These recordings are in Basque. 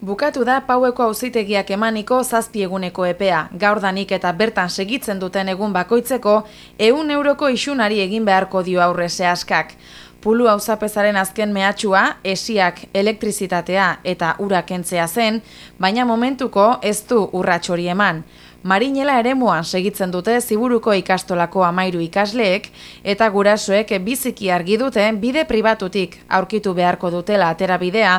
Bukatu da paueko auzitegiak emaniko zazpieguneko epea. Gaurdanik eta bertan segitzen duten egun bakoitzeko, eun euroko isunari egin beharko dio aurre askak. Pulu auzapezaren azken mehatxua, esiak, elektrizitatea eta urakentzea zen, baina momentuko ez du urratxori eman. Marinela eremuan segitzen dute ziburuko ikastolako amairu ikasleek eta gurasoek biziki argi dute bide pribatutik aurkitu beharko dutela atera bidea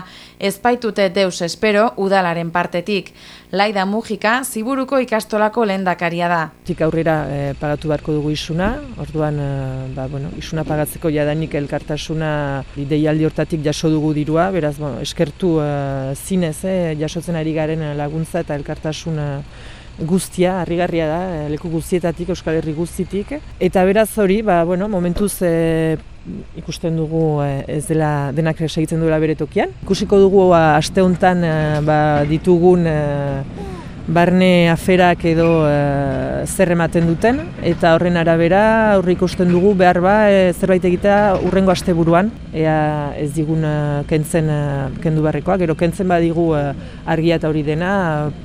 ezpaitute deus espero udalaren partetik. Laida Mujika ziburuko ikastolako lehendakaria da. Tik aurrera e, pagatu beharko dugu isuna, orduan e, ba, bueno, isuna pagatzeko jadanik elkartasuna ideialdi hortatik jaso dugu dirua, beraz bueno, eskertu e, zinez, eh, jasotzen ari garen laguntza eta elkartasuna guztia, harrigarria da, eh, leku guztietatik, Euskal Herri guztitik. Eta beraz hori, ba, bueno, momentuz e, ikusten dugu e, ez dela denak segitzen duela bere tokian. Ikusiko dugu ba, aste honetan ba, ditugun barne aferak edo e, zer ematen duten eta horren arabera aurre ikusten dugu behar ba e, zerbait egitea urrengo asteburuan. Ea ez digun e, kentzen e, kendu beharrekoa. Gero kentzen badigu e, argia eta hori dena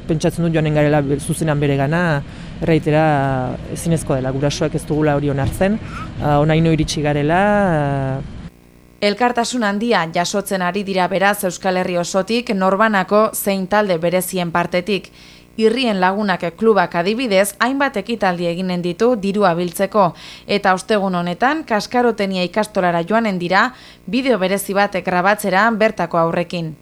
pentsatzen dut joanen garela zuzenan bere gana erraitera ezinezkoa dela. Gurasoak ez dugula hori onartzen. Onaino iritsi garela Elkartasun handia jasotzen ari dira beraz Euskal Herri osotik norbanako zein talde berezien partetik. Irrien lagunak klubak adibidez, hainbat ekitaldi eginen ditu dirua biltzeko. Eta ostegun honetan, kaskarotenia ikastolara joanen dira, bideo berezi batek grabatzera bertako aurrekin.